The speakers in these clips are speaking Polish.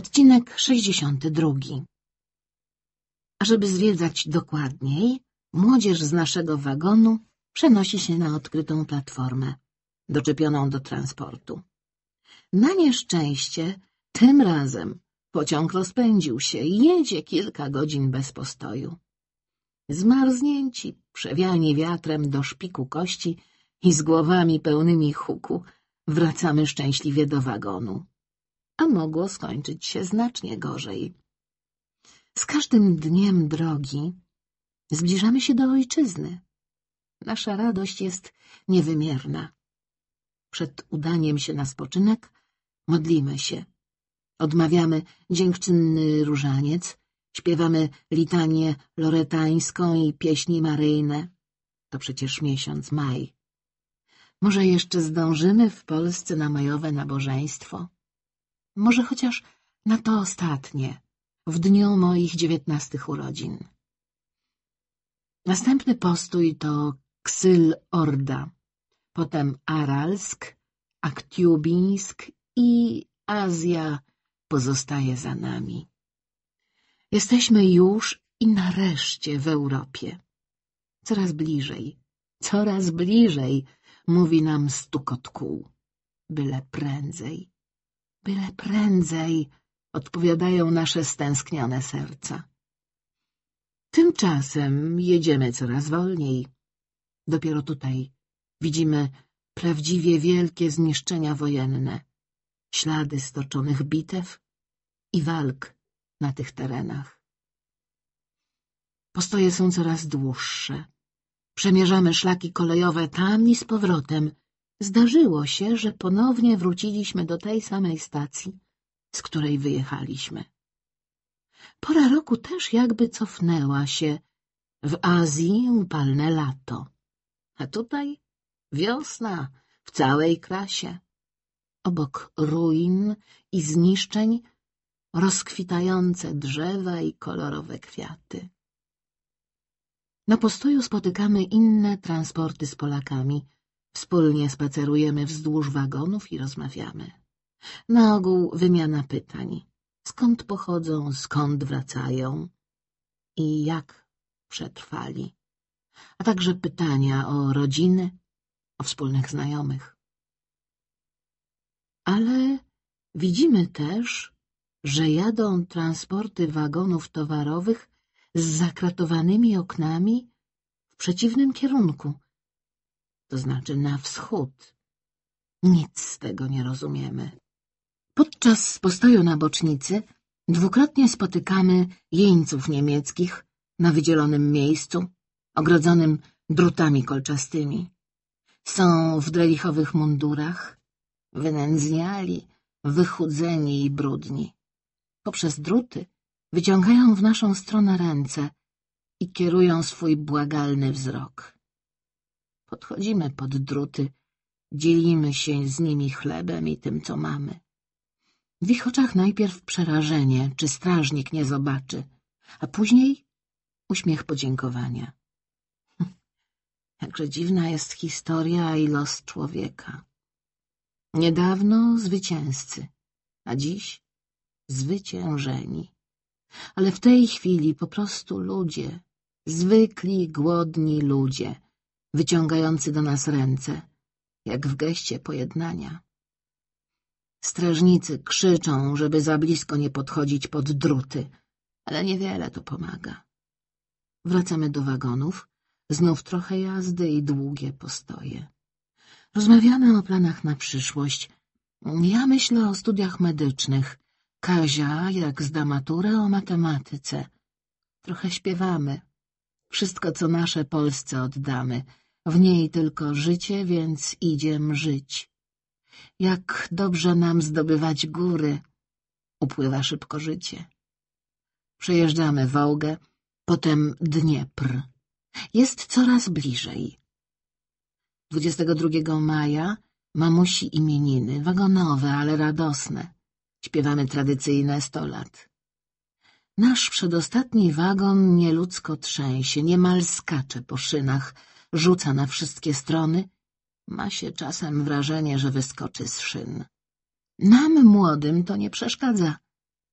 Odcinek 62 Ażeby zwiedzać dokładniej, młodzież z naszego wagonu przenosi się na odkrytą platformę, doczepioną do transportu. Na nieszczęście tym razem pociąg rozpędził się i jedzie kilka godzin bez postoju. Zmarznięci, przewiani wiatrem do szpiku kości i z głowami pełnymi huku, wracamy szczęśliwie do wagonu. A mogło skończyć się znacznie gorzej. Z każdym dniem drogi zbliżamy się do ojczyzny. Nasza radość jest niewymierna. Przed udaniem się na spoczynek modlimy się. Odmawiamy dziękczynny różaniec, śpiewamy litanię loretańską i pieśni maryjne. To przecież miesiąc maj. Może jeszcze zdążymy w Polsce na majowe nabożeństwo? Może chociaż na to ostatnie, w dniu moich dziewiętnastych urodzin. Następny postój to Ksyl Orda, potem Aralsk, Aktiubińsk i Azja pozostaje za nami. Jesteśmy już i nareszcie w Europie. Coraz bliżej, coraz bliżej, mówi nam stukot kół. Byle prędzej, byle prędzej, odpowiadają nasze stęsknione serca. Tymczasem jedziemy coraz wolniej. Dopiero tutaj widzimy prawdziwie wielkie zniszczenia wojenne, ślady stoczonych bitew i walk na tych terenach. Postoje są coraz dłuższe. Przemierzamy szlaki kolejowe tam i z powrotem. Zdarzyło się, że ponownie wróciliśmy do tej samej stacji, z której wyjechaliśmy. Pora roku też jakby cofnęła się. W Azji upalne lato, a tutaj wiosna w całej krasie. Obok ruin i zniszczeń rozkwitające drzewa i kolorowe kwiaty. Na postoju spotykamy inne transporty z Polakami. Wspólnie spacerujemy wzdłuż wagonów i rozmawiamy. Na ogół wymiana pytań. Skąd pochodzą, skąd wracają i jak przetrwali. A także pytania o rodziny, o wspólnych znajomych. Ale widzimy też, że jadą transporty wagonów towarowych z zakratowanymi oknami w przeciwnym kierunku, to znaczy na wschód. Nic z tego nie rozumiemy. Podczas postoju na bocznicy dwukrotnie spotykamy jeńców niemieckich na wydzielonym miejscu, ogrodzonym drutami kolczastymi. Są w drelichowych mundurach, wynędzniali, wychudzeni i brudni. Poprzez druty wyciągają w naszą stronę ręce i kierują swój błagalny wzrok. Podchodzimy pod druty, dzielimy się z nimi chlebem i tym, co mamy. W ich oczach najpierw przerażenie, czy strażnik nie zobaczy, a później uśmiech podziękowania. Jakże dziwna jest historia i los człowieka. Niedawno zwycięzcy, a dziś zwyciężeni. Ale w tej chwili po prostu ludzie, zwykli, głodni ludzie, wyciągający do nas ręce, jak w geście pojednania. Strażnicy krzyczą, żeby za blisko nie podchodzić pod druty, ale niewiele to pomaga. Wracamy do wagonów, znów trochę jazdy i długie postoje. Rozmawiamy o planach na przyszłość. Ja myślę o studiach medycznych. Kazia, jak zda maturę, o matematyce. Trochę śpiewamy. Wszystko, co nasze Polsce oddamy. W niej tylko życie, więc idziem żyć. Jak dobrze nam zdobywać góry. Upływa szybko życie. Przejeżdżamy Wołgę, potem Dniepr. Jest coraz bliżej. 22 maja mamusi imieniny, wagonowe, ale radosne. Śpiewamy tradycyjne sto lat. Nasz przedostatni wagon nieludzko trzęsie, niemal skacze po szynach, rzuca na wszystkie strony. Ma się czasem wrażenie, że wyskoczy z szyn. Nam, młodym, to nie przeszkadza.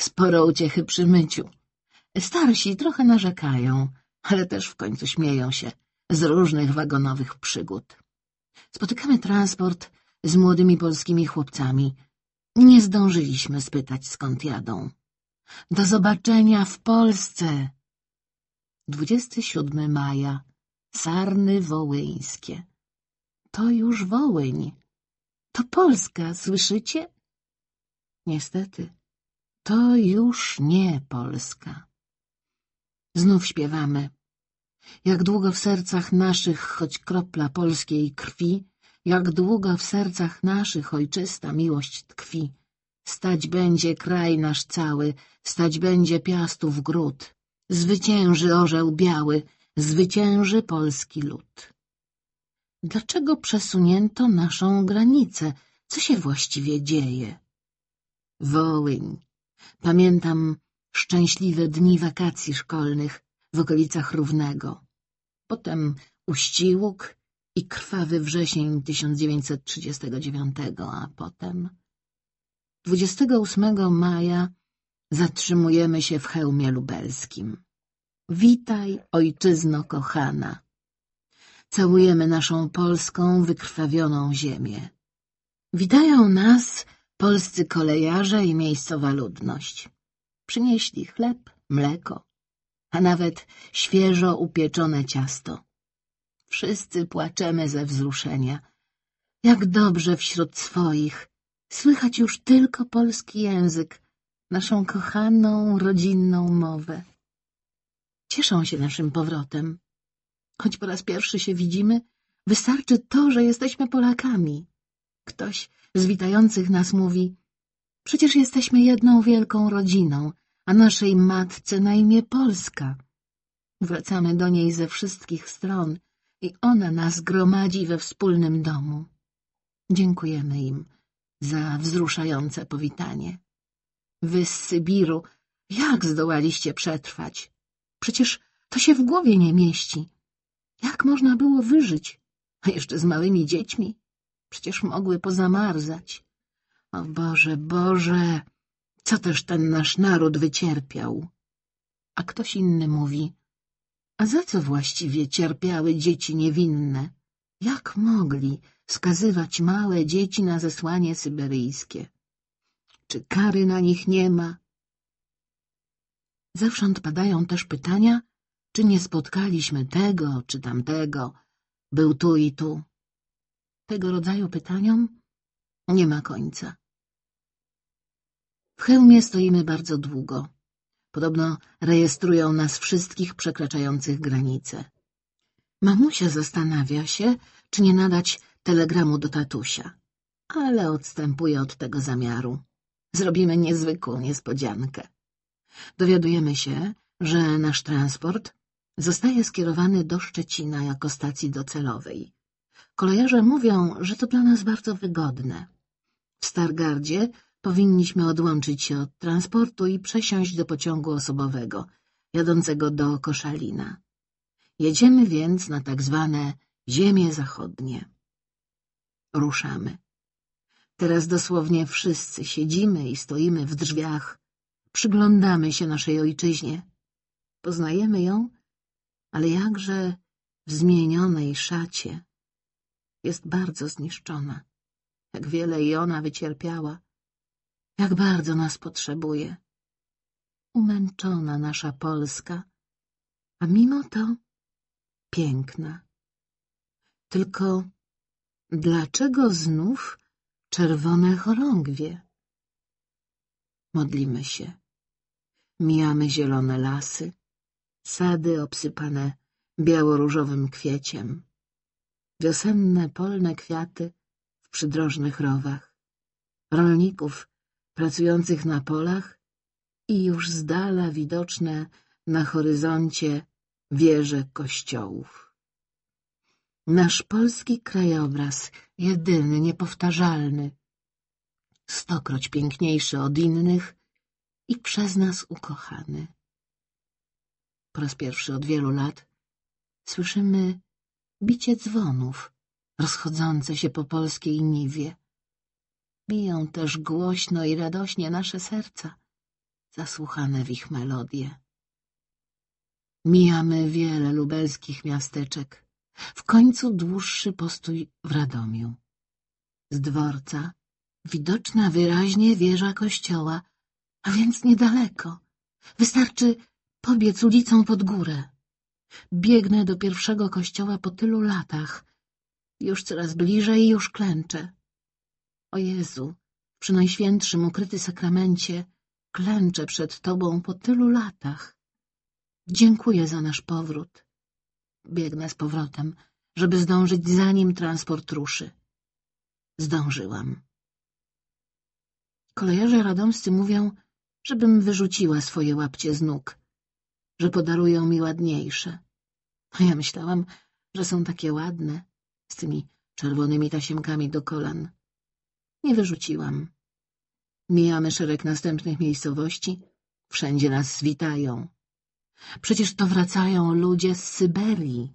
sporo uciechy przy myciu. Starsi trochę narzekają, ale też w końcu śmieją się z różnych wagonowych przygód. Spotykamy transport z młodymi polskimi chłopcami. Nie zdążyliśmy spytać, skąd jadą. Do zobaczenia w Polsce! 27 maja. Sarny wołyńskie. To już Wołyń. To Polska, słyszycie? Niestety, to już nie Polska. Znów śpiewamy. Jak długo w sercach naszych choć kropla polskiej krwi, jak długo w sercach naszych ojczysta miłość tkwi, stać będzie kraj nasz cały, stać będzie piastów gród, zwycięży orzeł biały, zwycięży polski lud. Dlaczego przesunięto naszą granicę? Co się właściwie dzieje? Wołyń. Pamiętam szczęśliwe dni wakacji szkolnych w okolicach Równego. Potem Uściłuk i krwawy wrzesień 1939, a potem 28 maja zatrzymujemy się w hełmie lubelskim. Witaj, ojczyzno kochana. Całujemy naszą polską, wykrwawioną ziemię. Witają nas polscy kolejarze i miejscowa ludność. Przynieśli chleb, mleko, a nawet świeżo upieczone ciasto. Wszyscy płaczemy ze wzruszenia. Jak dobrze wśród swoich słychać już tylko polski język, naszą kochaną, rodzinną mowę. Cieszą się naszym powrotem. Choć po raz pierwszy się widzimy, wystarczy to, że jesteśmy Polakami. Ktoś z witających nas mówi — przecież jesteśmy jedną wielką rodziną, a naszej matce na imię Polska. Wracamy do niej ze wszystkich stron i ona nas gromadzi we wspólnym domu. Dziękujemy im za wzruszające powitanie. Wy z Sybiru, jak zdołaliście przetrwać? Przecież to się w głowie nie mieści. Jak można było wyżyć? A jeszcze z małymi dziećmi? Przecież mogły pozamarzać. O Boże, Boże, co też ten nasz naród wycierpiał? A ktoś inny mówi, a za co właściwie cierpiały dzieci niewinne? Jak mogli skazywać małe dzieci na zesłanie syberyjskie? Czy kary na nich nie ma? Zewsząd padają też pytania, czy nie spotkaliśmy tego czy tamtego, był tu i tu. Tego rodzaju pytaniom nie ma końca. W hełmie stoimy bardzo długo. Podobno rejestrują nas wszystkich przekraczających granice. Mamusia zastanawia się, czy nie nadać telegramu do tatusia, ale odstępuje od tego zamiaru. Zrobimy niezwykłą niespodziankę. Dowiadujemy się, że nasz transport zostaje skierowany do Szczecina jako stacji docelowej. Kolejarze mówią, że to dla nas bardzo wygodne. W Stargardzie powinniśmy odłączyć się od transportu i przesiąść do pociągu osobowego, jadącego do Koszalina. Jedziemy więc na tak zwane ziemie zachodnie. Ruszamy. Teraz dosłownie wszyscy siedzimy i stoimy w drzwiach, przyglądamy się naszej ojczyźnie. Poznajemy ją, ale jakże w zmienionej szacie. Jest bardzo zniszczona. Jak wiele i ona wycierpiała. Jak bardzo nas potrzebuje. Umęczona nasza Polska, a mimo to piękna. Tylko dlaczego znów czerwone chorągwie? Modlimy się. Mijamy zielone lasy, sady obsypane biało-różowym kwieciem, wiosenne polne kwiaty w przydrożnych rowach, rolników pracujących na polach i już z dala widoczne na horyzoncie wieże kościołów. Nasz polski krajobraz, jedyny, niepowtarzalny, stokroć piękniejszy od innych i przez nas ukochany. Po raz pierwszy od wielu lat słyszymy bicie dzwonów rozchodzące się po polskiej niwie. Biją też głośno i radośnie nasze serca. zasłuchane w ich melodie. Mijamy wiele lubelskich miasteczek. W końcu dłuższy postój w Radomiu. Z dworca widoczna wyraźnie wieża kościoła, a więc niedaleko. Wystarczy pobiec ulicą pod górę. Biegnę do pierwszego kościoła po tylu latach. Już coraz bliżej, już klęczę. O Jezu, przy Najświętszym ukryty sakramencie, klęczę przed Tobą po tylu latach. Dziękuję za nasz powrót. Biegnę z powrotem, żeby zdążyć, zanim transport ruszy. Zdążyłam. Kolejarze radomscy mówią, żebym wyrzuciła swoje łapcie z nóg, że podarują mi ładniejsze. A ja myślałam, że są takie ładne, z tymi czerwonymi tasiemkami do kolan. Nie wyrzuciłam. Mijamy szereg następnych miejscowości, wszędzie nas witają. Przecież to wracają ludzie z Syberii.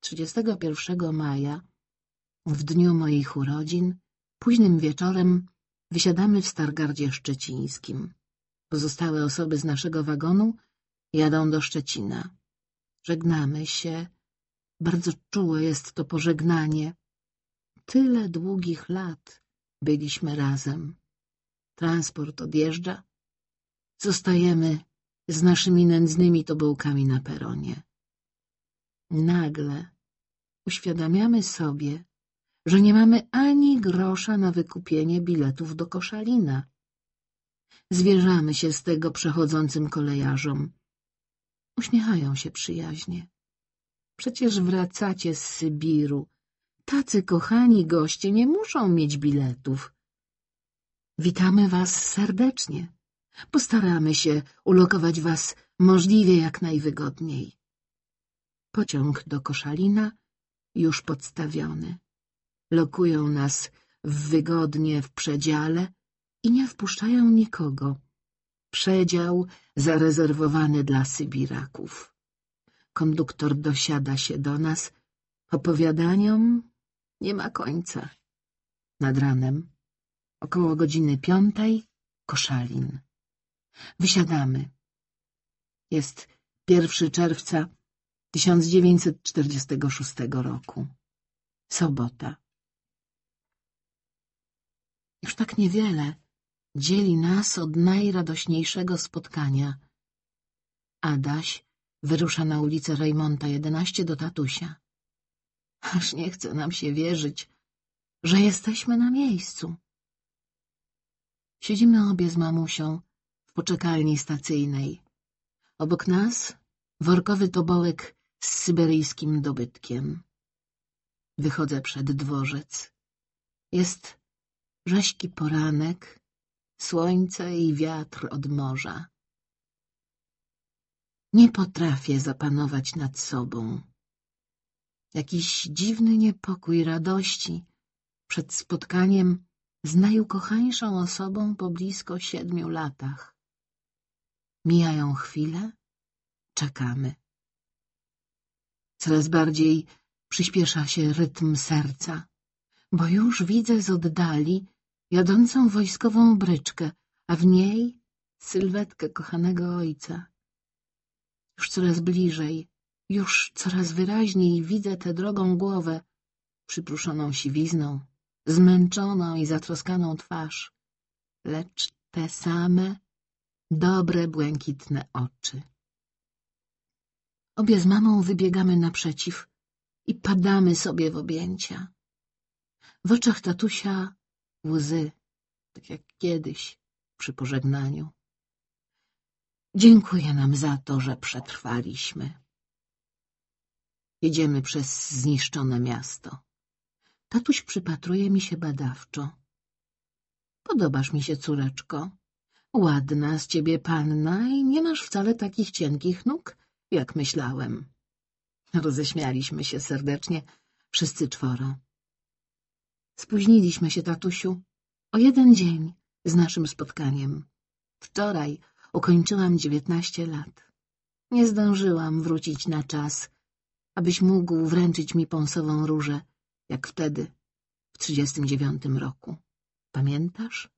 31 maja, w dniu moich urodzin, późnym wieczorem wysiadamy w Stargardzie Szczecińskim. Pozostałe osoby z naszego wagonu jadą do Szczecina. Żegnamy się. Bardzo czułe jest to pożegnanie. Tyle długich lat byliśmy razem. Transport odjeżdża. Zostajemy z naszymi nędznymi tobołkami na peronie. Nagle uświadamiamy sobie, że nie mamy ani grosza na wykupienie biletów do Koszalina. Zwierzamy się z tego przechodzącym kolejarzom. Uśmiechają się przyjaźnie. Przecież wracacie z Sybiru. Tacy kochani goście nie muszą mieć biletów. Witamy was serdecznie. Postaramy się ulokować was możliwie jak najwygodniej. Pociąg do Koszalina już podstawiony. Lokują nas wygodnie w przedziale i nie wpuszczają nikogo. Przedział zarezerwowany dla Sybiraków. Konduktor dosiada się do nas. Opowiadaniom nie ma końca. Nad ranem, około godziny piątej, Koszalin. Wysiadamy. Jest 1 czerwca 1946 roku. Sobota. Już tak niewiele dzieli nas od najradośniejszego spotkania. Adaś wyrusza na ulicę Rejmonta 11 do tatusia. Aż nie chce nam się wierzyć, że jesteśmy na miejscu. Siedzimy obie z mamusią w poczekalni stacyjnej. Obok nas workowy tobołek z syberyjskim dobytkiem. Wychodzę przed dworzec. Jest rześki poranek, słońce i wiatr od morza. Nie potrafię zapanować nad sobą. Jakiś dziwny niepokój radości przed spotkaniem z najukochańszą osobą po blisko siedmiu latach. Mijają chwile, czekamy. Coraz bardziej przyspiesza się rytm serca, bo już widzę z oddali jadącą wojskową bryczkę, a w niej sylwetkę kochanego ojca. Już coraz bliżej, już coraz wyraźniej widzę tę drogą głowę, przypruszoną siwizną, zmęczoną i zatroskaną twarz, lecz te same, dobre, błękitne oczy. Obie z mamą wybiegamy naprzeciw i padamy sobie w objęcia. W oczach tatusia łzy, tak jak kiedyś przy pożegnaniu. Dziękuję nam za to, że przetrwaliśmy. Jedziemy przez zniszczone miasto. Tatuś przypatruje mi się badawczo. Podobasz mi się, córeczko. Ładna z ciebie panna i nie masz wcale takich cienkich nóg, jak myślałem. Roześmialiśmy się serdecznie, wszyscy czworo. Spóźniliśmy się, tatusiu, o jeden dzień z naszym spotkaniem. Wczoraj ukończyłam dziewiętnaście lat. Nie zdążyłam wrócić na czas, abyś mógł wręczyć mi pąsową różę, jak wtedy, w trzydziestym dziewiątym roku. Pamiętasz?